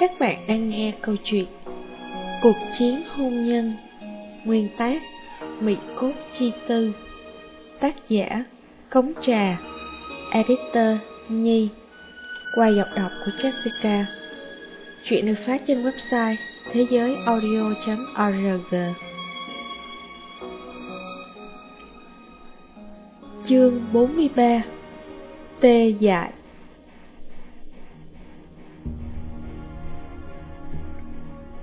Các bạn đang nghe câu chuyện Cuộc chiến hôn nhân, Nguyên tác Mỹ cốt chi tư, Tác giả Cống trà, Editor Nhi, Qua giọng đọc của Jessica. Chuyện được phát trên website thế giới audio.org Chương 43 Tê dại.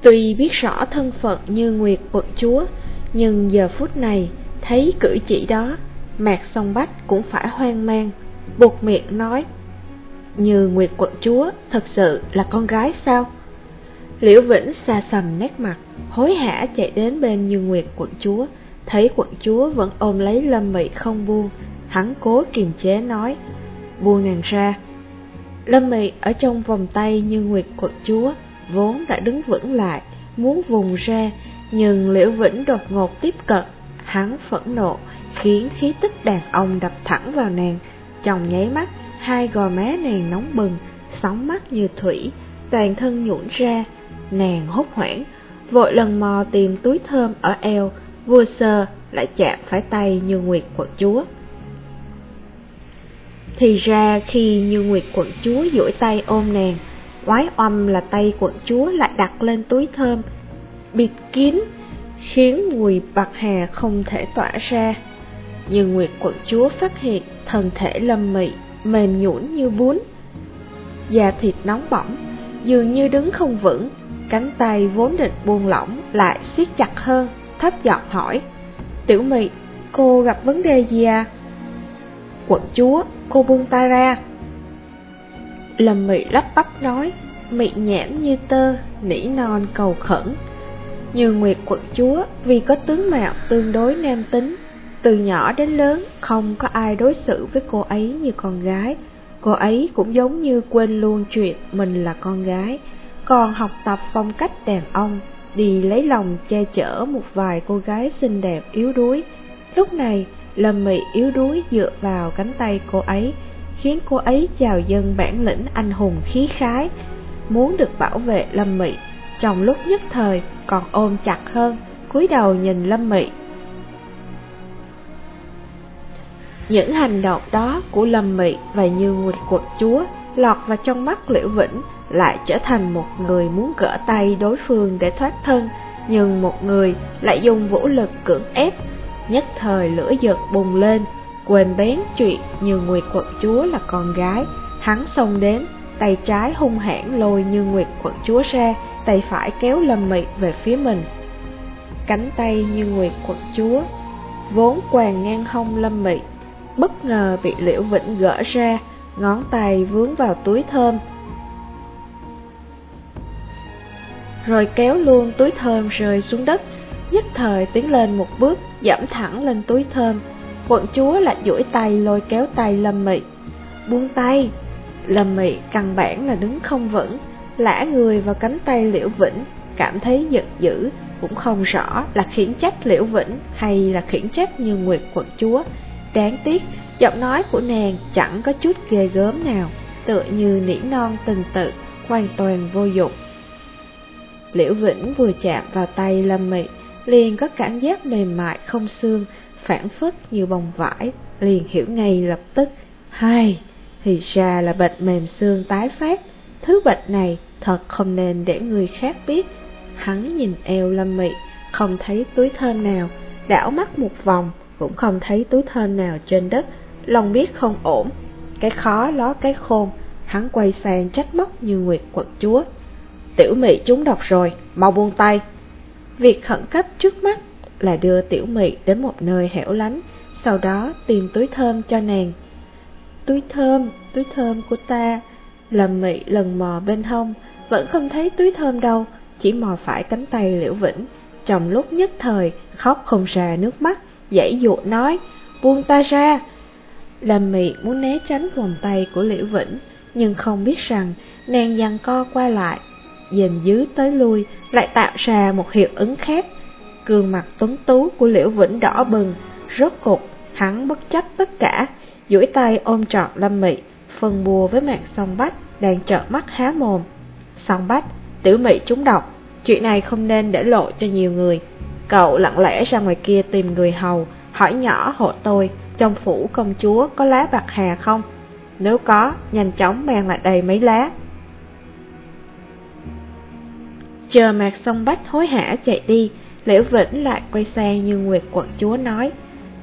Tuy biết rõ thân phận như Nguyệt quận chúa, nhưng giờ phút này, thấy cử chỉ đó, Mạc Song Bách cũng phải hoang mang, buộc miệng nói. Như Nguyệt quận chúa thật sự là con gái sao? Liễu Vĩnh xa sầm nét mặt, hối hả chạy đến bên Như Nguyệt quận chúa, thấy quận chúa vẫn ôm lấy Lâm Mị không buông, hắn cố kiềm chế nói, buông nàng ra. Lâm Mị ở trong vòng tay Như Nguyệt quận chúa, vốn đã đứng vững lại, muốn vùng ra, nhưng Liễu Vĩnh đột ngột tiếp cận, hắn phẫn nộ, khiến khí tức đàn ông đập thẳng vào nàng. chồng nháy mắt, hai gò má nàng nóng bừng, sóng mắt như thủy, toàn thân nhũn ra, nàng hốt hoảng, vội lần mò tìm túi thơm ở eo, vừa sờ lại chạm phải tay như nguyệt quận chúa. Thì ra khi như nguyệt quận chúa duỗi tay ôm nàng, Quái oăm là tay quận chúa lại đặt lên túi thơm, bịt kín, khiến mùi bạc hà không thể tỏa ra. Nhưng Nguyệt quận chúa phát hiện thân thể lâm mị, mềm nhũn như bún. Da thịt nóng bỏng, dường như đứng không vững, cánh tay vốn định buông lỏng lại siết chặt hơn, thấp giọng hỏi. Tiểu mị, cô gặp vấn đề gì à? Quận chúa, cô buông tay ra. Lâm Mị lắp bắp nói, mị nhãn như tơ, nỉ non cầu khẩn. Như Nguyệt quận chúa vì có tướng mạo tương đối nam tính, từ nhỏ đến lớn không có ai đối xử với cô ấy như con gái. Cô ấy cũng giống như quên luôn chuyện mình là con gái, còn học tập phong cách đàn ông, đi lấy lòng che chở một vài cô gái xinh đẹp yếu đuối. Lúc này, Lâm Mị yếu đuối dựa vào cánh tay cô ấy, khiến cô ấy chào dân bản lĩnh anh hùng khí khái, muốn được bảo vệ Lâm Mị, trong lúc nhất thời còn ôm chặt hơn, cúi đầu nhìn Lâm Mị. Những hành động đó của Lâm Mị và Như Nguyệt quật chúa lọt vào trong mắt Liễu Vĩnh lại trở thành một người muốn gỡ tay đối phương để thoát thân, nhưng một người lại dùng vũ lực cưỡng ép, nhất thời lửa giật bùng lên, quên bén chuyện như Nguyệt quận chúa là con gái, hắn xông đến, tay trái hung hãn lôi như Nguyệt quận chúa ra, tay phải kéo Lâm Mị về phía mình. Cánh tay như Nguyệt quận chúa, vốn quàng ngang hông Lâm Mị, bất ngờ bị Liễu Vĩnh gỡ ra, ngón tay vướng vào túi thơm. Rồi kéo luôn túi thơm rơi xuống đất, nhất thời tiến lên một bước, giảm thẳng lên túi thơm, Quận chúa lại duỗi tay lôi kéo tay Lâm Mị. Buông tay! Lâm Mị căn bản là đứng không vững, lã người vào cánh tay Liễu Vĩnh, cảm thấy giận dữ, cũng không rõ là khiển trách Liễu Vĩnh hay là khiển trách như Nguyệt quận chúa. Đáng tiếc, giọng nói của nàng chẳng có chút ghê gớm nào, tựa như nỉ non từng tự, hoàn toàn vô dụng. Liễu Vĩnh vừa chạm vào tay Lâm Mị, liền có cảm giác mềm mại không xương, phản phất như bông vải, liền hiểu ngay lập tức. Hai, thì ra là bệnh mềm xương tái phát, thứ bệnh này thật không nên để người khác biết. Hắn nhìn eo lâm mị, không thấy túi thơm nào, đảo mắt một vòng, cũng không thấy túi thơm nào trên đất, lòng biết không ổn. Cái khó ló cái khôn, hắn quay sang trách móc như nguyệt Quật chúa. Tiểu mị trúng độc rồi, mau buông tay. Việc khẩn cấp trước mắt là đưa tiểu mị đến một nơi hẻo lánh, sau đó tìm túi thơm cho nàng. Túi thơm, túi thơm của ta, Lâm mị lần mò bên hông, vẫn không thấy túi thơm đâu, chỉ mò phải cánh tay liễu vĩnh. Trong lúc nhất thời, khóc không ra nước mắt, dãy dụ nói, buông ta ra. Lâm mị muốn né tránh vòng tay của liễu vĩnh, nhưng không biết rằng nàng dằn co qua lại, dền dứ tới lui, lại tạo ra một hiệu ứng khác Gương mặt tuấn tú của Liễu Vĩnh đỏ bừng, rốt cục, hắn bất chấp tất cả, duỗi tay ôm trọn Lâm Mị, phân bùa với mạng song bách, đang trợn mắt há mồm. Song bách, Tiểu Mị trúng độc, chuyện này không nên để lộ cho nhiều người. Cậu lặng lẽ ra ngoài kia tìm người hầu, hỏi nhỏ hộ tôi, trong phủ công chúa có lá bạc hà không? Nếu có, nhanh chóng mang lại đây mấy lá. Chờ mạc sông bách hối hả chạy đi, Liễu Vĩnh lại quay sang như Nguyệt quận chúa nói.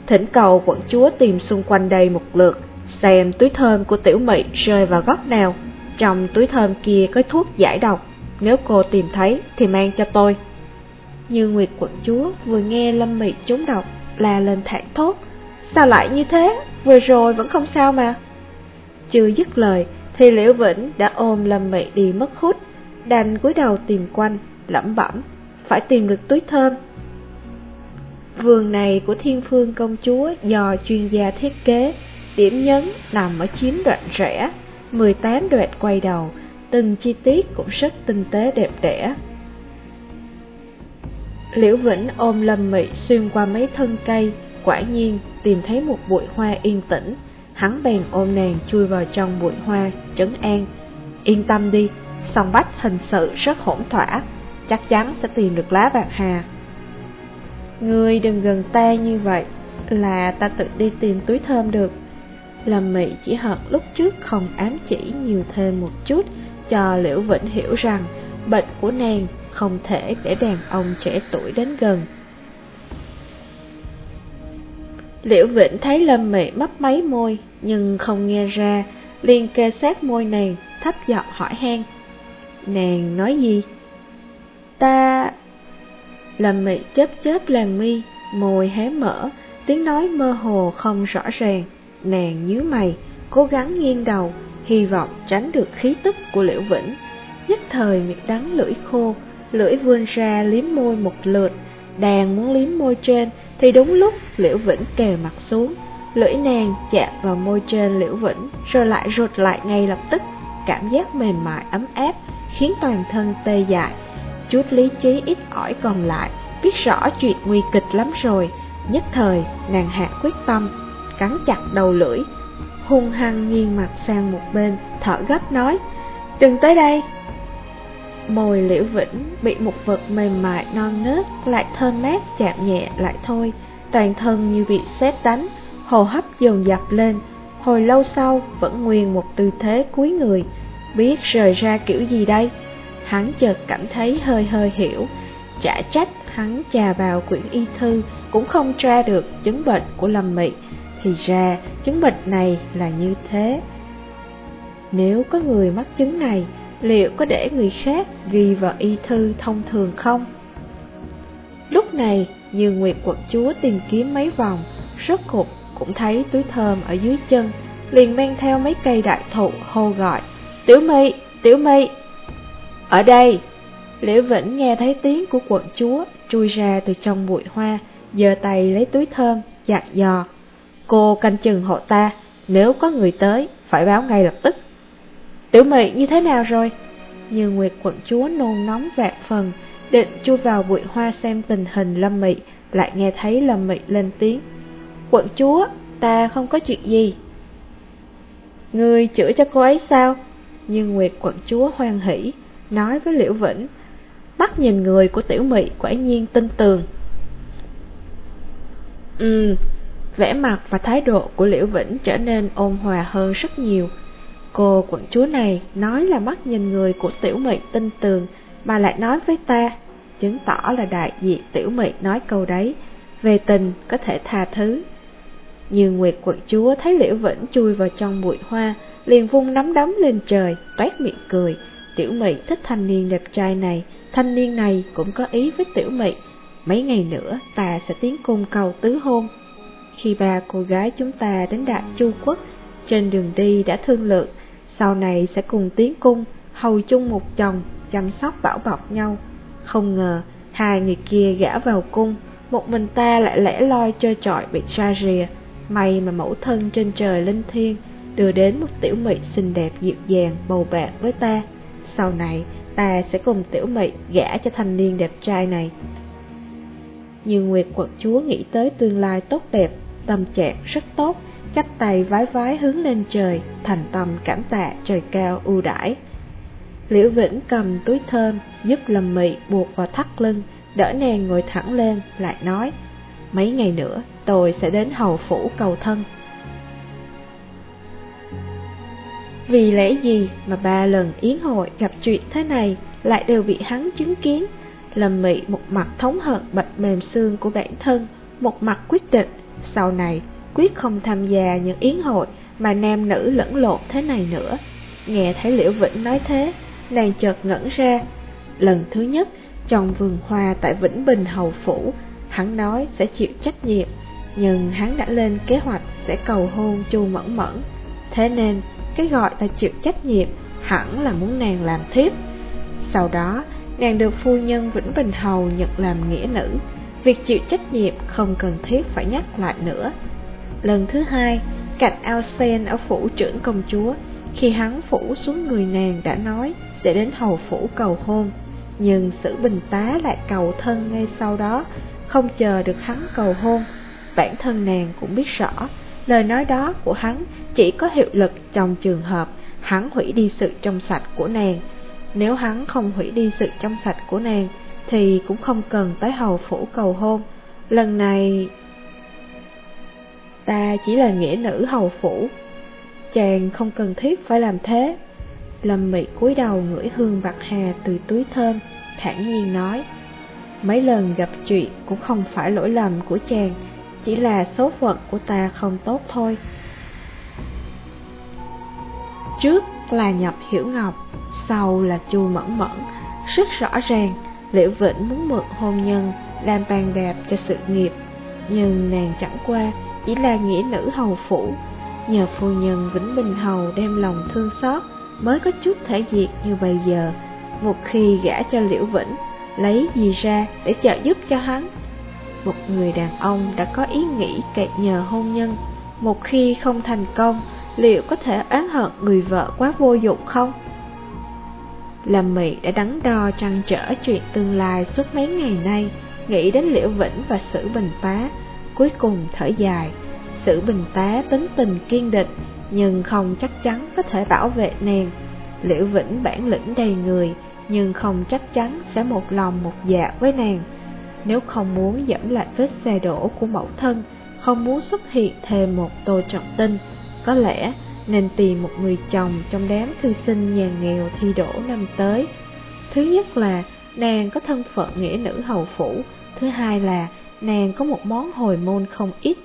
Thỉnh cầu quận chúa tìm xung quanh đây một lượt, xem túi thơm của tiểu mị rơi vào góc nào. Trong túi thơm kia có thuốc giải độc, nếu cô tìm thấy thì mang cho tôi. Như Nguyệt quận chúa vừa nghe Lâm Mị trúng độc là lên thản thốt. Sao lại như thế? Vừa rồi vẫn không sao mà. Chưa dứt lời thì Liễu Vĩnh đã ôm Lâm Mị đi mất hút, đành cúi đầu tìm quanh, lẩm bẩm, phải tìm được túi thơm. Vườn này của Thiên Phương công chúa do chuyên gia thiết kế, điểm nhấn nằm ở chín đoạn rẽ, 18 đoạn quay đầu, từng chi tiết cũng rất tinh tế đẹp đẽ. Liễu Vĩnh ôm Lâm Mị xuyên qua mấy thân cây, quả nhiên tìm thấy một bụi hoa yên tĩnh, hắn bèn ôm nàng chui vào trong bụi hoa, trấn an. Yên tâm đi, song bách hình sự rất hỗn thỏa, chắc chắn sẽ tìm được lá bạc hà. Ngươi đừng gần ta như vậy, là ta tự đi tìm túi thơm được. Lâm Mị chỉ hận lúc trước không ám chỉ nhiều thêm một chút, cho Liễu Vĩnh hiểu rằng bệnh của nàng không thể để đàn ông trẻ tuổi đến gần. Liễu Vĩnh thấy Lâm Mị mấp máy môi, nhưng không nghe ra, liền kề sát môi nàng, thấp giọng hỏi han. Nàng nói gì? Ta... Lâm Mị chớp chớp làn mi, môi hé mở, tiếng nói mơ hồ không rõ ràng. Nàng nhíu mày, cố gắng nghiêng đầu, hy vọng tránh được khí tức của Liễu Vĩnh. Nhất thời miệng đắng lưỡi khô, lưỡi vươn ra liếm môi một lượt, đang muốn liếm môi trên thì đúng lúc Liễu Vĩnh kề mặt xuống, lưỡi nàng chạm vào môi trên Liễu Vĩnh rồi lại rụt lại ngay lập tức, cảm giác mềm mại ấm áp khiến toàn thân tê dại. Chút lý trí ít ỏi còn lại, biết rõ chuyện nguy kịch lắm rồi, nhất thời nàng hạ quyết tâm, cắn chặt đầu lưỡi, hung hăng nghiêng mặt sang một bên, thở gấp nói, đừng tới đây. Môi liễu vĩnh bị một vật mềm mại non nớt lại thơm mát chạm nhẹ lại thôi, toàn thân như bị sét đánh, hồ hấp dồn dập lên, hồi lâu sau vẫn nguyên một tư thế cúi người, biết rời ra kiểu gì đây? Hắn chợt cảm thấy hơi hơi hiểu, chả trách hắn trà vào quyển y thư cũng không tra được chứng bệnh của Lâm Mị, thì ra chứng bệnh này là như thế. Nếu có người mắc chứng này, liệu có để người khác ghi vào y thư thông thường không? Lúc này, như Nguyệt quật chúa tìm kiếm mấy vòng, rốt cục cũng thấy túi thơm ở dưới chân, liền men theo mấy cây đại thụ hô gọi, Tiểu Mị, Tiểu Mị. Ở đây, Liễu Vĩnh nghe thấy tiếng của quận chúa chui ra từ trong bụi hoa, giơ tay lấy túi thơm, dặn dò. Cô canh chừng hộ ta, nếu có người tới, phải báo ngay lập tức. Tiểu mị như thế nào rồi? Như Nguyệt quận chúa nôn nóng vạn phần, định chui vào bụi hoa xem tình hình Lâm Mị, lại nghe thấy Lâm Mị lên tiếng. Quận chúa, ta không có chuyện gì. Người chữa cho cô ấy sao? Như Nguyệt quận chúa hoan hỷ, nói với Liễu Vĩnh. Mắt nhìn người của tiểu mị quả nhiên tin tường. Ừ, vẻ mặt và thái độ của Liễu Vĩnh trở nên ôn hòa hơn rất nhiều. Cô quận chúa này nói là mắt nhìn người của tiểu mị tin tường mà lại nói với ta, chứng tỏ là đại diện tiểu mị nói câu đấy, về tình có thể tha thứ. Như Nguyệt quận chúa thấy Liễu Vĩnh chui vào trong bụi hoa, liền vung nắm đấm lên trời, toét miệng cười. Tiểu mị thích thanh niên đẹp trai này, thanh niên này cũng có ý với tiểu mị. Mấy ngày nữa ta sẽ tiến cung cầu tứ hôn. Khi ba cô gái chúng ta đến Đại Chu Quốc, trên đường đi đã thương lượng, sau này sẽ cùng tiến cung, hầu chung một chồng, chăm sóc bảo bọc nhau. Không ngờ, hai người kia gã vào cung, một mình ta lại lẻ loi chơi trọi bị ra rìa. May mà mẫu thân trên trời linh thiêng đưa đến một tiểu mị xinh đẹp dịu dàng bầu bạn với ta. Sau này, ta sẽ cùng tiểu mị gả cho thanh niên đẹp trai này. Như Nguyệt quật chúa nghĩ tới tương lai tốt đẹp, tâm trạng rất tốt, chắp tay vái vái hướng lên trời, thành tâm cảm tạ trời cao ưu đãi. Liễu Vĩnh cầm túi thơm giúp Lâm Mị buộc vào thắt lưng, đỡ nàng ngồi thẳng lên, lại nói Mấy ngày nữa tôi sẽ đến hầu phủ cầu thân. Vì lẽ gì mà ba lần yến hội gặp chuyện thế này lại đều bị hắn chứng kiến? Lâm Mị một mặt thống hận bạch mềm xương của bản thân, một mặt quyết định sau này quyết không tham gia những yến hội mà nam nữ lẫn lộn thế này nữa. Nghe thấy Liễu Vĩnh nói thế, nàng chợt ngẩn ra. Lần thứ nhất, trong vườn hoa tại Vĩnh Bình Hầu Phủ, hắn nói sẽ chịu trách nhiệm, nhưng hắn đã lên kế hoạch sẽ cầu hôn Chu Mẫn Mẫn. Thế nên, cái gọi là chịu trách nhiệm hẳn là muốn nàng làm thiếp. Sau đó, nàng được phu nhân Vĩnh Bình Hầu nhận làm nghĩa nữ, việc chịu trách nhiệm không cần thiết phải nhắc lại nữa. Lần thứ hai, cạnh ao sen ở phủ trưởng công chúa, khi hắn phủ xuống người nàng đã nói sẽ đến hầu phủ cầu hôn, nhưng sử bình tá lại cầu thân ngay sau đó, không chờ được hắn cầu hôn. Bản thân nàng cũng biết rõ, lời nói đó của hắn chỉ có hiệu lực trong trường hợp hắn hủy đi sự trong sạch của nàng. Nếu hắn không hủy đi sự trong sạch của nàng, thì cũng không cần tới hầu phủ cầu hôn. Lần này... Ta chỉ là nghĩa nữ hầu phủ, chàng không cần thiết phải làm thế. Lâm Mị cúi đầu ngửi hương bạc hà từ túi thơm, thản nhiên nói. Mấy lần gặp chuyện cũng không phải lỗi lầm của chàng, chỉ là số phận của ta không tốt thôi. Trước là nhập hiểu ngọc, sau là chu mẫn mẫn, rất rõ ràng Liễu Vĩnh muốn mượn hôn nhân làm bàn đạp cho sự nghiệp, nhưng nàng chẳng qua chỉ là nghĩa nữ hầu phủ, nhờ phu nhân Vĩnh Bình Hầu đem lòng thương xót mới có chút thể diện như bây giờ. Một khi gả cho Liễu Vĩnh, lấy gì ra để trợ giúp cho hắn? Một người đàn ông đã có ý nghĩ cậy nhờ hôn nhân, một khi không thành công, liệu có thể oán hận người vợ quá vô dụng không? Lâm Mị đã đắn đo trăn trở chuyện tương lai suốt mấy ngày nay, nghĩ đến Liễu Vĩnh và Sử Bình Tá, cuối cùng thở dài. Sử Bình Tá tính tình kiên định, nhưng không chắc chắn có thể bảo vệ nàng. Liễu Vĩnh bản lĩnh đầy người, nhưng không chắc chắn sẽ một lòng một dạ với nàng. Nếu không muốn dẫm lại vết xe đổ của mẫu thân, không muốn xuất hiện thêm một tô trọng tinh, có lẽ nên tìm một người chồng trong đám thư sinh nhà nghèo thi đổ năm tới. Thứ nhất là nàng có thân phận nghĩa nữ hầu phủ, thứ hai là nàng có một món hồi môn không ít.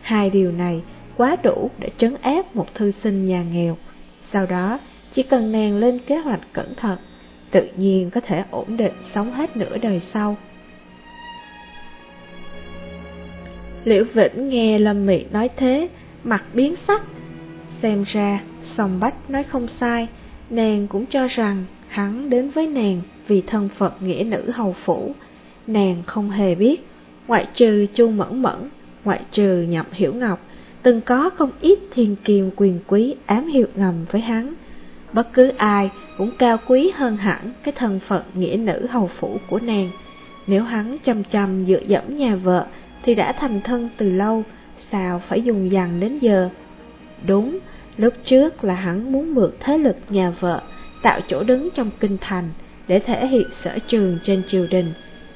Hai điều này quá đủ để trấn áp một thư sinh nhà nghèo. Sau đó, chỉ cần nàng lên kế hoạch cẩn thận, tự nhiên có thể ổn định sống hết nửa đời sau. Liễu Vĩnh nghe Lâm Mị nói thế, mặt biến sắc, Xem ra, Sòng bách nói không sai, nàng cũng cho rằng hắn đến với nàng vì thân phận nghĩa nữ hầu phủ. Nàng không hề biết, ngoại trừ chu mẫn mẫn, ngoại trừ nhậm hiểu ngọc, từng có không ít thiên kiều quyền quý ám hiệu ngầm với hắn. Bất cứ ai cũng cao quý hơn hẳn cái thân phận nghĩa nữ hầu phủ của nàng. Nếu hắn chăm chăm dựa dẫm nhà vợ thì đã thành thân từ lâu, sao phải dùng dằn đến giờ? Đúng, lúc trước là hắn muốn mượn thế lực nhà vợ, tạo chỗ đứng trong kinh thành để thể hiện sở trường trên triều đình.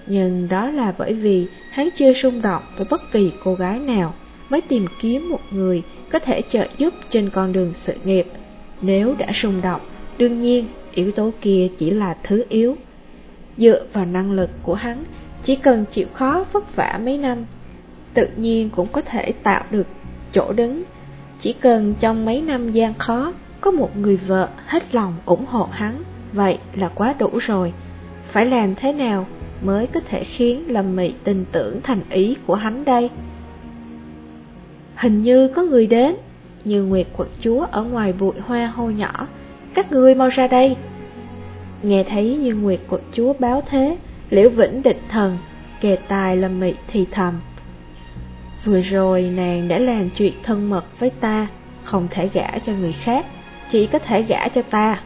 Nhưng đó là bởi vì hắn chưa xung động với bất kỳ cô gái nào mới tìm kiếm một người có thể trợ giúp trên con đường sự nghiệp. Nếu đã xung động, đương nhiên yếu tố kia chỉ là thứ yếu. Dựa vào năng lực của hắn, chỉ cần chịu khó vất vả mấy năm, tự nhiên cũng có thể tạo được chỗ đứng chỉ cần trong mấy năm gian khó, có một người vợ hết lòng ủng hộ hắn, vậy là quá đủ rồi. Phải làm thế nào mới có thể khiến Lâm Mị tin tưởng thành ý của hắn đây? Hình như có người đến, như Nguyệt quận chúa ở ngoài bụi hoa hô nhỏ, các ngươi mau ra đây. Nghe thấy như Nguyệt quận chúa báo thế, Liễu Vĩnh địch thần, kề tài Lâm Mị thì thầm. Vừa rồi nàng đã làm chuyện thân mật với ta, không thể gả cho người khác, chỉ có thể gả cho ta.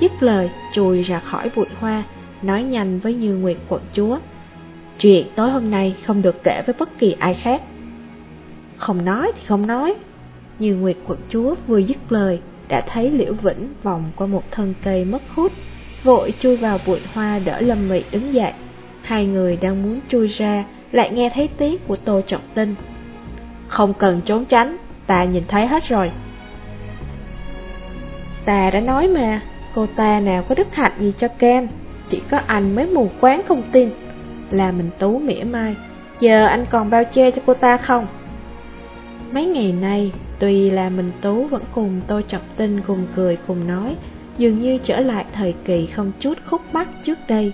Dứt lời, chùi ra khỏi bụi hoa, nói nhanh với Như Nguyệt quận chúa. Chuyện tối hôm nay không được kể với bất kỳ ai khác. Không nói thì không nói. Như Nguyệt quận chúa vừa dứt lời, đã thấy Liễu Vĩnh vòng qua một thân cây mất hút, vội chui vào bụi hoa đỡ Lâm Mị đứng dậy. Hai người đang muốn chui ra, lại nghe thấy tiếng của Tô Trọng Tinh. Không cần trốn tránh, ta nhìn thấy hết rồi. Ta đã nói mà, cô ta nào có đức hạnh gì cho Ken, chỉ có anh mới mù quáng không tin. Là mình tú mỉa mai, giờ anh còn bao che cho cô ta không? Mấy ngày nay, tuy là mình tú vẫn cùng Tô Trọng Tinh cùng cười cùng nói, dường như trở lại thời kỳ không chút khúc mắc trước đây.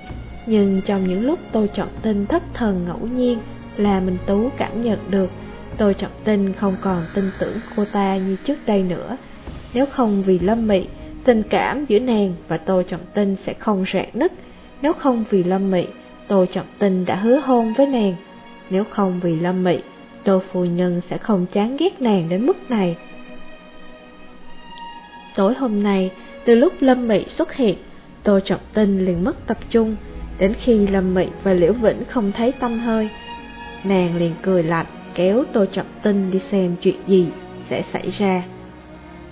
Nhưng trong những lúc Tô Trọng Tinh thất thần ngẫu nhiên, là mình tú cảm nhận được Tô Trọng Tinh không còn tin tưởng cô ta như trước đây nữa. Nếu không vì Lâm Mị, tình cảm giữa nàng và Tô Trọng Tinh sẽ không rạn nứt. Nếu không vì Lâm Mị, Tô Trọng Tinh đã hứa hôn với nàng. Nếu không vì Lâm Mị, Tô Phu Nhân sẽ không chán ghét nàng đến mức này. Tối hôm nay, từ lúc Lâm Mị xuất hiện, Tô Trọng Tinh liền mất tập trung, đến khi Lâm Mị và Liễu Vĩnh không thấy tâm hơi. Nàng liền cười lạnh, kéo Tô Trọng Tinh đi xem chuyện gì sẽ xảy ra.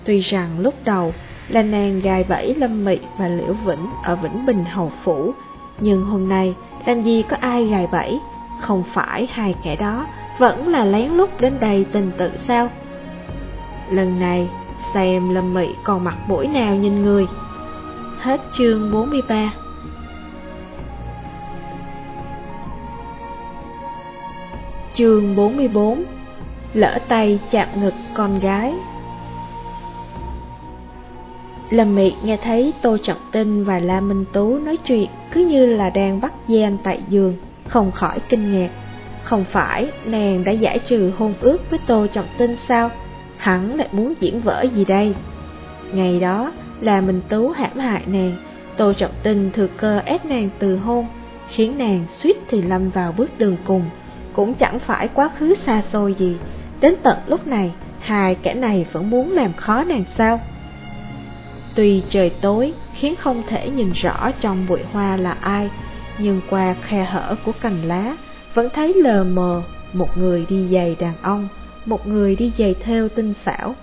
Tuy rằng lúc đầu là nàng gài bẫy Lâm Mị và Liễu Vĩnh ở Vĩnh Bình Hầu Phủ, nhưng hôm nay làm gì có ai gài bẫy, không phải hai kẻ đó vẫn là lén lút đến đây tình tự sao? Lần này, xem Lâm Mị còn mặt mũi nào nhìn người. Hết chương 43 Chương 44 Lỡ tay chạm ngực con gái Lâm Mị nghe thấy Tô Trọng Tinh và La Minh Tú nói chuyện cứ như là đang bắt gian tại giường, không khỏi kinh ngạc. Không phải nàng đã giải trừ hôn ước với Tô Trọng Tinh sao? Hắn lại muốn diễn vở gì đây? Ngày đó là Minh Tú hãm hại nàng, Tô Trọng Tinh thừa cơ ép nàng từ hôn, khiến nàng suýt thì lâm vào bước đường cùng, cũng chẳng phải quá khứ xa xôi gì. Đến tận lúc này, hai kẻ này vẫn muốn làm khó nàng sao? Tuy trời tối khiến không thể nhìn rõ trong bụi hoa là ai, nhưng qua khe hở của cành lá vẫn thấy lờ mờ một người đi giày đàn ông, một người đi giày theo tinh xảo.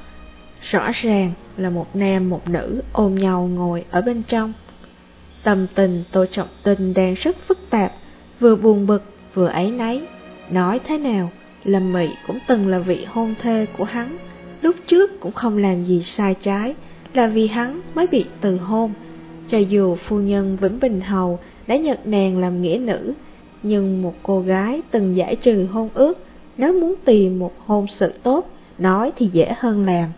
Rõ ràng là một nam một nữ ôm nhau ngồi ở bên trong. Tâm tình Tô Trọng Tinh đang rất phức tạp, vừa buồn bực vừa ấy nấy. Nói thế nào, Lâm Mị cũng từng là vị hôn thê của hắn, lúc trước cũng không làm gì sai trái, là vì hắn mới bị từ hôn. Cho dù phu nhân Vĩnh Bình Hầu đã nhận nàng làm nghĩa nữ, nhưng một cô gái từng giải trừ hôn ước, nếu muốn tìm một hôn sự tốt, nói thì dễ hơn làm.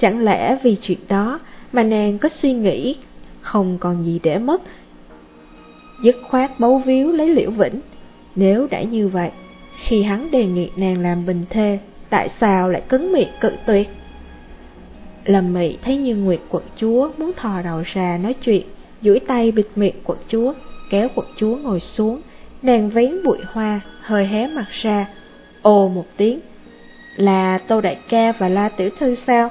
Chẳng lẽ vì chuyện đó mà nàng có suy nghĩ, không còn gì để mất, dứt khoát bấu víu lấy liễu vĩnh. Nếu đã như vậy, khi hắn đề nghị nàng làm bình thê, tại sao lại cứng miệng cự tuyệt? Lâm Mị thấy như Nguyệt quận chúa muốn thò đầu ra nói chuyện, duỗi tay bịt miệng quận chúa, kéo quận chúa ngồi xuống, nàng vén bụi hoa, hơi hé mặt ra, ồ một tiếng. Là Tô Đại ca và La Tiểu Thư sao?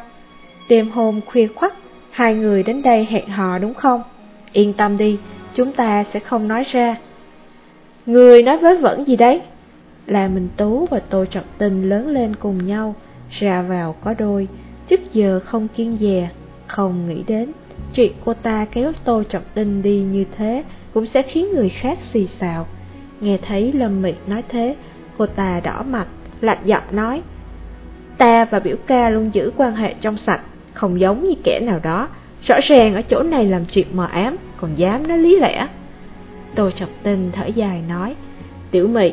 Đêm hôm khuya khoắt, hai người đến đây hẹn hò đúng không? Yên tâm đi, chúng ta sẽ không nói ra. Người nói với vẫn gì đấy? Là Minh Tú và Tô Trọng Tình lớn lên cùng nhau, ra vào có đôi, trước giờ không kiên dè, không nghĩ đến. Chuyện cô ta kéo Tô Trọng Tinh đi như thế cũng sẽ khiến người khác xì xào. Nghe thấy Lâm Mị nói thế, cô ta đỏ mặt, lạnh giọng nói Ta và biểu ca luôn giữ quan hệ trong sạch, không giống như kẻ nào đó Rõ ràng ở chỗ này làm chuyện mờ ám, còn dám nói lý lẽ Tô Trọng Tinh thở dài nói Tiểu Mị,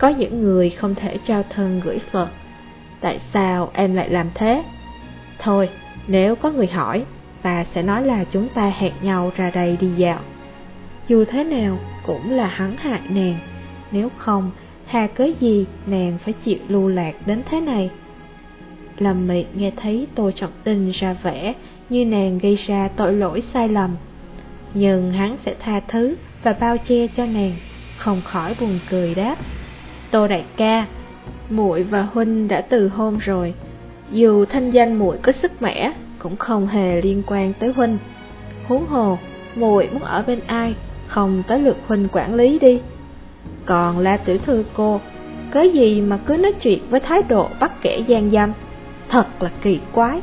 có những người không thể trao thân gửi Phật. Tại sao em lại làm thế? Thôi, nếu có người hỏi, ta sẽ nói là chúng ta hẹn nhau ra đây đi dạo. Dù thế nào cũng là hắn hại nàng. Nếu không, hà cớ gì nàng phải chịu lưu lạc đến thế này? Lâm mị nghe thấy Tô Trọng Tình ra vẻ như nàng gây ra tội lỗi sai lầm. Nhưng hắn sẽ tha thứ và bao che cho nàng Không khỏi buồn cười đáp. Tô đại ca, muội và huynh đã từ hôn rồi Dù thanh danh muội có sức mẻ Cũng không hề liên quan tới huynh Huống hồ, muội muốn ở bên ai không tới lượt huynh quản lý đi. Còn La Tiểu Thư cô, cái gì mà cứ nói chuyện với thái độ bắt kẻ gian dâm, thật là kỳ quái.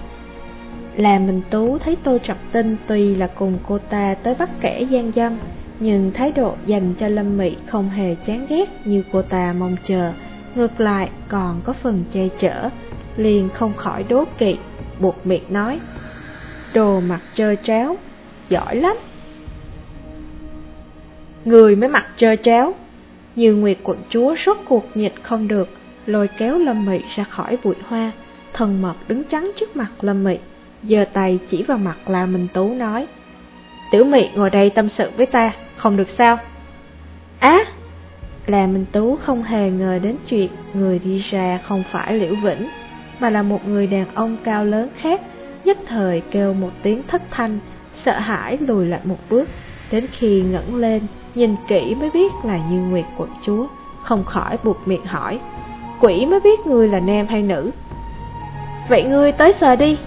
Là Minh Tú thấy Tô trọc Tinh tuy là cùng cô ta tới bắt kẻ gian dâm, nhưng thái độ dành cho Lâm Mị không hề chán ghét như cô ta mong chờ, ngược lại còn có phần che chở, liền không khỏi đố kỵ, buộc miệng nói, đồ mặt trơ tráo, giỏi lắm. Người mới mặt trơ tráo, như Nguyệt quận chúa rốt cuộc nhịn không được, lôi kéo Lâm Mị ra khỏi bụi hoa, thần mật đứng trắng trước mặt Lâm Mị, giơ tay chỉ vào mặt La Minh Tú nói, Tiểu Mị ngồi đây tâm sự với ta, không được sao? Á! là Minh Tú không hề ngờ đến chuyện người đi ra không phải Liễu Vĩnh, mà là một người đàn ông cao lớn khác, nhất thời kêu một tiếng thất thanh, sợ hãi lùi lại một bước, đến khi ngẩng lên, nhìn kỹ mới biết là Như Nguyệt quận chúa, không khỏi buộc miệng hỏi, quỷ mới biết người là nam hay nữ. Vậy ngươi tới sờ đi.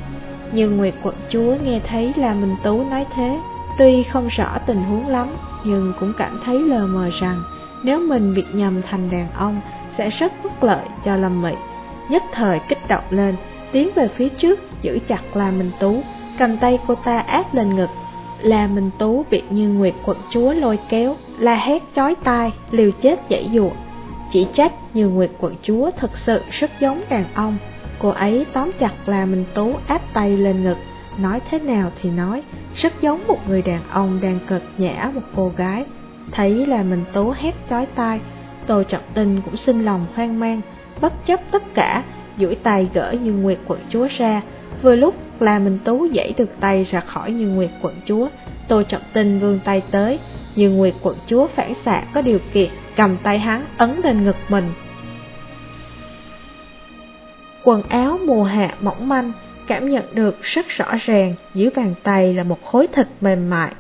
Như Nguyệt quận chúa nghe thấy là Minh Tú nói thế, tuy không rõ tình huống lắm, nhưng cũng cảm thấy lờ mờ rằng nếu mình bị nhầm thành đàn ông sẽ rất bất lợi cho Lâm Mị. Nhất thời kích động lên, tiến về phía trước giữ chặt La Minh Tú, cầm tay cô ta áp lên ngực. La Minh Tú bị như Nguyệt quận chúa lôi kéo, la hét chói tai, liều chết dãy dụa. Chỉ trách như Nguyệt quận chúa thật sự rất giống đàn ông. Cô ấy tóm chặt La Minh Tú áp tay lên ngực, nói thế nào thì nói, rất giống một người đàn ông đang cợt nhã một cô gái. Thấy là mình tố hét chói tai, Tô Trọng Tinh cũng sinh lòng hoang mang, bất chấp tất cả, duỗi tay gỡ Như Nguyệt quận chúa ra. Vừa lúc là mình tú dãy được tay ra khỏi Như Nguyệt quận chúa, Tô Trọng Tinh vươn tay tới, Như Nguyệt quận chúa phản xạ có điều kiện, cầm tay hắn ấn lên ngực mình. Quần áo mùa hạ mỏng manh, cảm nhận được rất rõ ràng dưới bàn tay là một khối thịt mềm mại.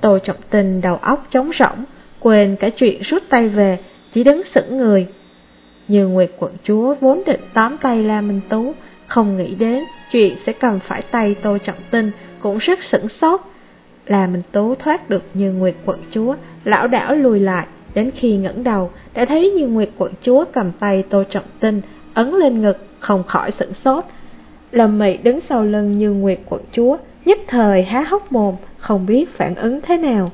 Tô Trọng Tinh đầu óc trống rỗng, quên cả chuyện rút tay về, chỉ đứng sững người. Như Nguyệt quận chúa vốn định tóm tay La Minh Tú, không nghĩ đến chuyện sẽ cầm phải tay Tô Trọng Tinh cũng rất sững sốt. La Minh Tú thoát được Như Nguyệt quận chúa, lão đảo lùi lại, đến khi ngẩng đầu đã thấy Như Nguyệt quận chúa cầm tay Tô Trọng Tinh, ấn lên ngực, không khỏi sững sốt. Lâm Mị đứng sau lưng Như Nguyệt quận chúa, nhất thời há hốc mồm, không biết phản ứng thế nào.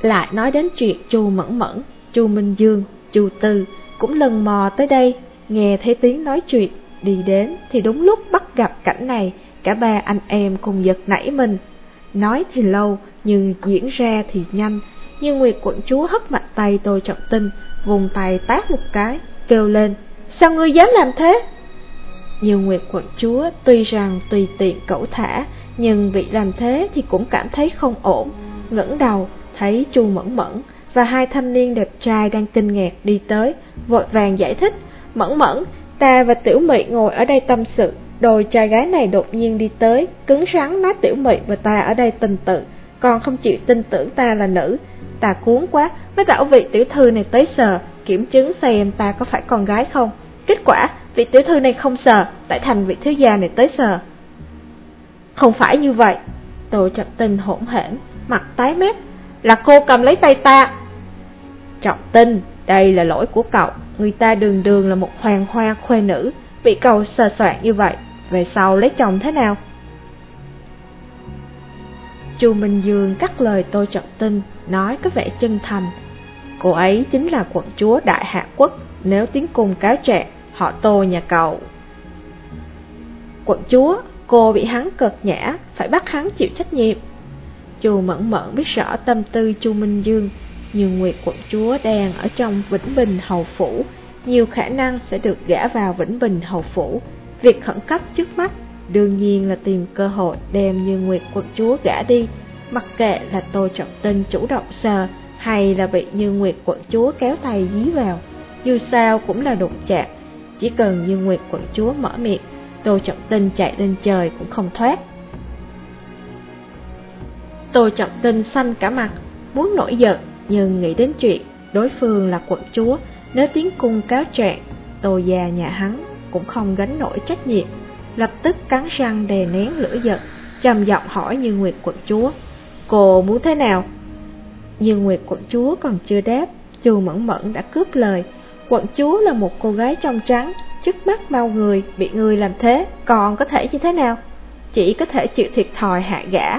Lại nói đến chuyện Chu Mẫn Mẫn, Chu Minh Dương, Chu Tư cũng lần mò tới đây, nghe thấy tiếng nói chuyện, đi đến thì đúng lúc bắt gặp cảnh này, cả ba anh em cùng giật nảy mình. Nói thì lâu, nhưng diễn ra thì nhanh, như Nguyệt quận chúa hất mạnh tay tôi trọng tinh, vùng tay tát một cái, kêu lên, sao ngươi dám làm thế? Như Nguyệt quận chúa tuy rằng tùy tiện cẩu thả, nhưng vị làm thế thì cũng cảm thấy không ổn, ngẩng đầu thấy Chu Mẫn Mẫn và hai thanh niên đẹp trai đang kinh ngạc đi tới, vội vàng giải thích, Mẫn Mẫn, ta và Tiểu Mị ngồi ở đây tâm sự, đôi trai gái này đột nhiên đi tới, cứng rắn nói Tiểu Mị và ta ở đây tình tự, còn không chịu tin tưởng ta là nữ. Ta cuốn quá, mới bảo vị tiểu thư này tới sờ, kiểm chứng xem ta có phải con gái không. Kết quả, vị tiểu thư này không sờ, tại thành vị thiếu gia này tới sờ. Không phải như vậy, Tô Trọng Tinh hỗn hển, mặt tái mét, là cô cầm lấy tay ta. Trọng Tinh, đây là lỗi của cậu, người ta đường đường là một hoàng hoa khuê nữ, bị cậu sờ soạn như vậy, về sau lấy chồng thế nào? Chu Minh Dương cắt lời Tô Trọng Tinh, nói có vẻ chân thành. Cô ấy chính là quận chúa Đại Hạ Quốc, nếu tiến cung cáo trạng, họ Tô nhà cậu. Quận chúa, cô bị hắn cợt nhã, phải bắt hắn chịu trách nhiệm. Chu Mẫn Mẫn biết rõ tâm tư Chu Minh Dương, nhưng Nguyệt quận chúa đang ở trong Vĩnh Bình Hầu Phủ, nhiều khả năng sẽ được gả vào Vĩnh Bình Hầu Phủ. Việc khẩn cấp trước mắt đương nhiên là tìm cơ hội đem Như Nguyệt quận chúa gả đi, mặc kệ là Tô Trọng Tinh chủ động sờ hay là bị Như Nguyệt quận chúa kéo tay dí vào. Dù sao cũng là đụng chạm, chỉ cần Như Nguyệt quận chúa mở miệng, Tô Trọng Tinh chạy lên trời cũng không thoát. Tô Trọng Tinh xanh cả mặt, muốn nổi giận, nhưng nghĩ đến chuyện đối phương là quận chúa, nếu tiến cung cáo trạng, Tô già nhà hắn cũng không gánh nổi trách nhiệm, lập tức cắn răng đè nén lửa giận, trầm giọng hỏi Như Nguyệt quận chúa, cô muốn thế nào? Nhưng Nguyệt quận chúa còn chưa đáp, Chu Mẫn Mẫn đã cướp lời, Quận chúa là một cô gái trong trắng, trước mắt mau người, bị người làm thế, còn có thể như thế nào? Chỉ có thể chịu thiệt thòi hạ gã.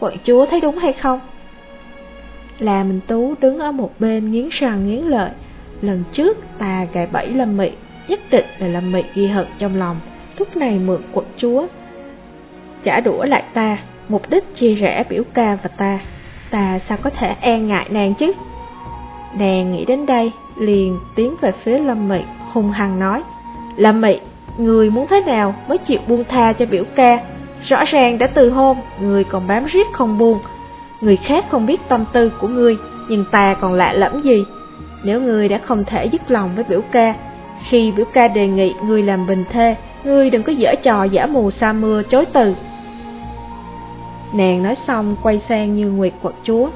Quận chúa thấy đúng hay không? Là Minh Tú đứng ở một bên nghiến răng nghiến lợi. Lần trước ta gài bẫy Lâm Mị, nhất định là Lâm Mị ghi hận trong lòng, lúc này mượn quận chúa. Trả đũa lại ta, mục đích chia rẽ biểu ca và ta. Ta sao có thể e ngại nàng chứ? Nàng nghĩ đến đây, liền tiến về phía Lâm Mị, hung hăng nói. Lâm Mị, người muốn thế nào mới chịu buông tha cho biểu ca? Rõ ràng đã từ hôn, người còn bám riết không buông. Người khác không biết tâm tư của ngươi, nhưng ta còn lạ lẫm gì? Nếu ngươi đã không thể dứt lòng với biểu ca, khi biểu ca đề nghị ngươi làm bình thê, ngươi đừng có dở trò giả mù sa mưa chối từ. Nàng nói xong quay sang như Nguyệt quận chúa.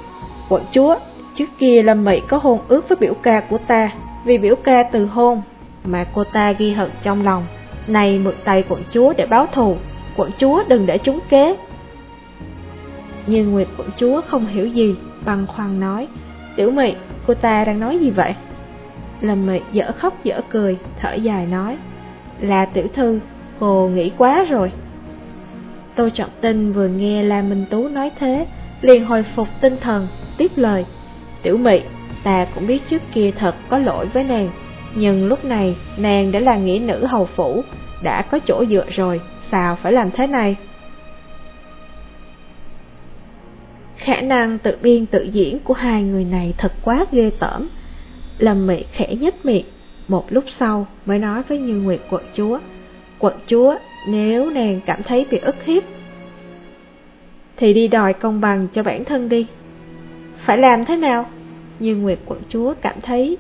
Quận chúa, trước kia Lâm Mị có hôn ước với biểu ca của ta, vì biểu ca từ hôn, mà cô ta ghi hận trong lòng. Này mượn tay quận chúa để báo thù, quận chúa đừng để chúng kế. Nhưng Nguyệt quận chúa không hiểu gì, băng khoăn nói, Tiểu Mị, cô ta đang nói gì vậy? Lâm Mị dở khóc dở cười, thở dài nói, là tiểu thư, cô nghĩ quá rồi. Tô Trọng Tinh vừa nghe La Minh Tú nói thế, liền hồi phục tinh thần, tiếp lời. Tiểu Mị, ta cũng biết trước kia thật có lỗi với nàng, nhưng lúc này nàng đã là nghĩa nữ hầu phủ, đã có chỗ dựa rồi, sao phải làm thế này? Khả năng tự biên tự diễn của hai người này thật quá ghê tởm. Lâm Mị khẽ nhếch miệng, một lúc sau mới nói với Như Nguyệt quận chúa. Quận chúa, nếu nàng cảm thấy bị ức hiếp, thì đi đòi công bằng cho bản thân đi. Phải làm thế nào? Như Nguyệt quận chúa cảm thấy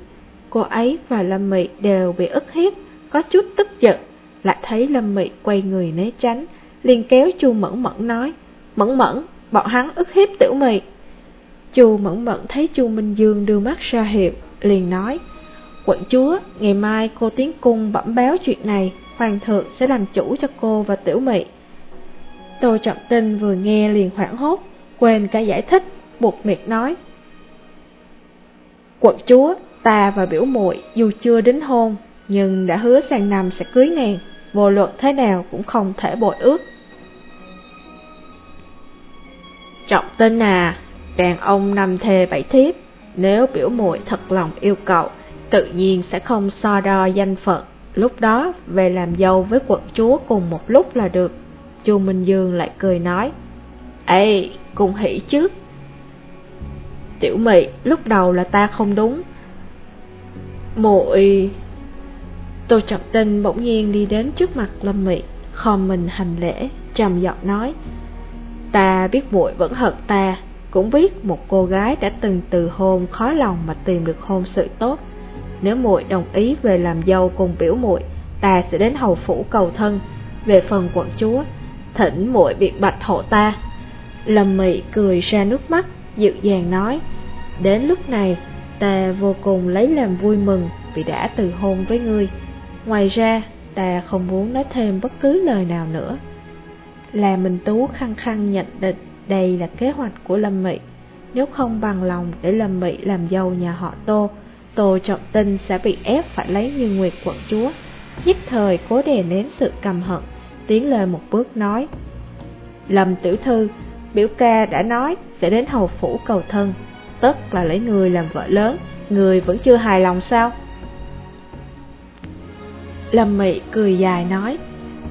cô ấy và Lâm Mị đều bị ức hiếp, có chút tức giận, lại thấy Lâm Mị quay người né tránh, liền kéo Chu Mẫn Mẫn nói, Mẫn Mẫn, bọn hắn ức hiếp tiểu Mị. Chu Mẫn Mẫn thấy Chu Minh Dương đưa mắt ra hiệu, liền nói, Quận chúa, ngày mai cô tiến cung bẩm báo chuyện này, hoàng thượng sẽ làm chủ cho cô và tiểu Mị. Tô Trọng Tinh vừa nghe liền hoảng hốt, quên cả giải thích, buộc miệng nói. Quận chúa, ta và biểu muội dù chưa đính hôn, nhưng đã hứa sang năm sẽ cưới nàng, vô luận thế nào cũng không thể bội ước. Trọng Tinh à, đàn ông nằm thề bảy thiếp, nếu biểu muội thật lòng yêu cậu, tự nhiên sẽ không so đo danh phận, lúc đó về làm dâu với quận chúa cùng một lúc là được. Chu Minh Dương lại cười nói, Ê, cùng hỉ chứ. Tiểu mị, lúc đầu là ta không đúng. Muội Tô Trọng Tinh bỗng nhiên đi đến trước mặt Lâm Mị, khom mình hành lễ, trầm giọng nói, Ta biết muội vẫn hận ta, cũng biết một cô gái đã từng từ hôn khó lòng mà tìm được hôn sự tốt. Nếu muội đồng ý về làm dâu cùng biểu muội, ta sẽ đến hầu phủ cầu thân. Về phần quận chúa, thỉnh muội biệt bạch hộ ta. Lâm Mị cười ra nước mắt, dịu dàng nói, đến lúc này ta vô cùng lấy làm vui mừng vì đã từ hôn với ngươi. Ngoài ra, ta không muốn nói thêm bất cứ lời nào nữa. Là Minh Tú khăng khăng nhận định đây là kế hoạch của Lâm Mị. Nếu không bằng lòng để Lâm Mị làm dâu nhà họ Tô, Tô Trọng Tinh sẽ bị ép phải lấy như Nguyệt quận chúa. Nhất thời cố đè nén sự căm hận, tiến lên một bước nói. Lâm tiểu thư, biểu ca đã nói sẽ đến hầu phủ cầu thân, tất là lấy người làm vợ lớn, người vẫn chưa hài lòng sao? Lâm Mị cười dài nói,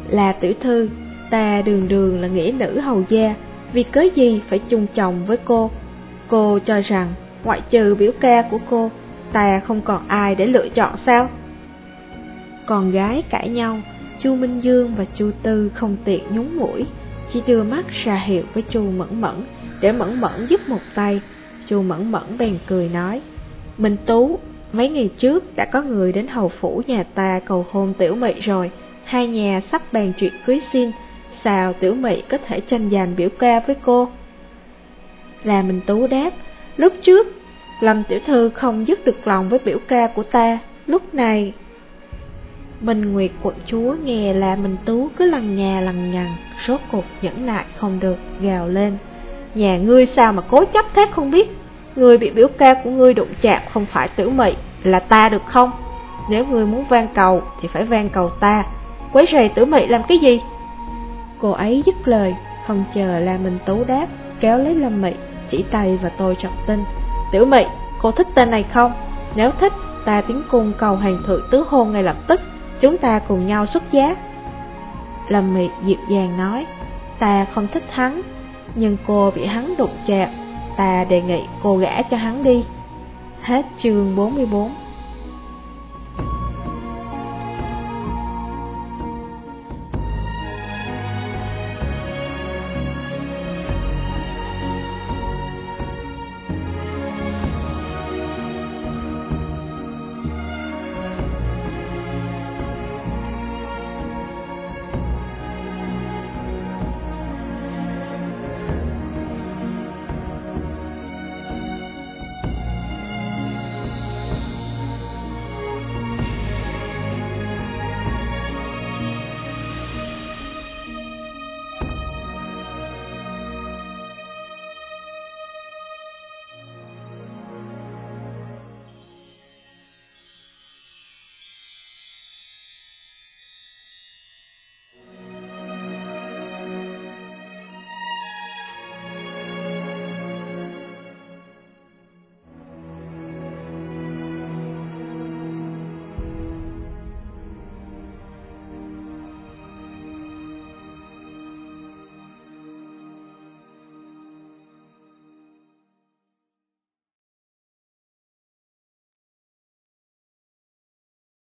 là tiểu thư, ta đường đường là nghĩa nữ hầu gia, vì cớ gì phải chung chồng với cô. Cô cho rằng, ngoại trừ biểu ca của cô, ta không còn ai để lựa chọn sao? Con gái cãi nhau, Chu Minh Dương và Chu Tư không tiện nhún mũi, chỉ đưa mắt ra hiệu với Chu Mẫn Mẫn để Mẫn Mẫn giúp một tay. Chu Mẫn Mẫn bèn cười nói, Minh Tú, mấy ngày trước đã có người đến hầu phủ nhà ta cầu hôn tiểu mị rồi, hai nhà sắp bàn chuyện cưới xin, sao tiểu mị có thể tranh giành biểu ca với cô? Là Minh Tú đáp, lúc trước, Lâm tiểu thư không dứt được lòng với biểu ca của ta, lúc này Minh Nguyệt quận chúa nghe là Minh Tú cứ lằng nhà lằng nhằng, rốt cuộc nhẫn nại không được, gào lên. Nhà ngươi sao mà cố chấp thế không biết, người bị biểu ca của ngươi đụng chạm không phải tử mị, là ta được không? Nếu ngươi muốn van cầu thì phải van cầu ta. Quấy rầy tử mị làm cái gì? Cô ấy dứt lời Không chờ là Minh Tú đáp Kéo lấy Lâm Mị Chỉ tay và tôi trọng tin. Tiểu Mị, cô thích tên này không? Nếu thích, ta tiến cung cầu hoàng thượng tứ hôn ngay lập tức. Chúng ta cùng nhau xuất giá. Lâm Mị dịu dàng nói, Ta không thích hắn, Nhưng cô bị hắn đụng chạm. Ta đề nghị cô gã cho hắn đi. Hết chương 44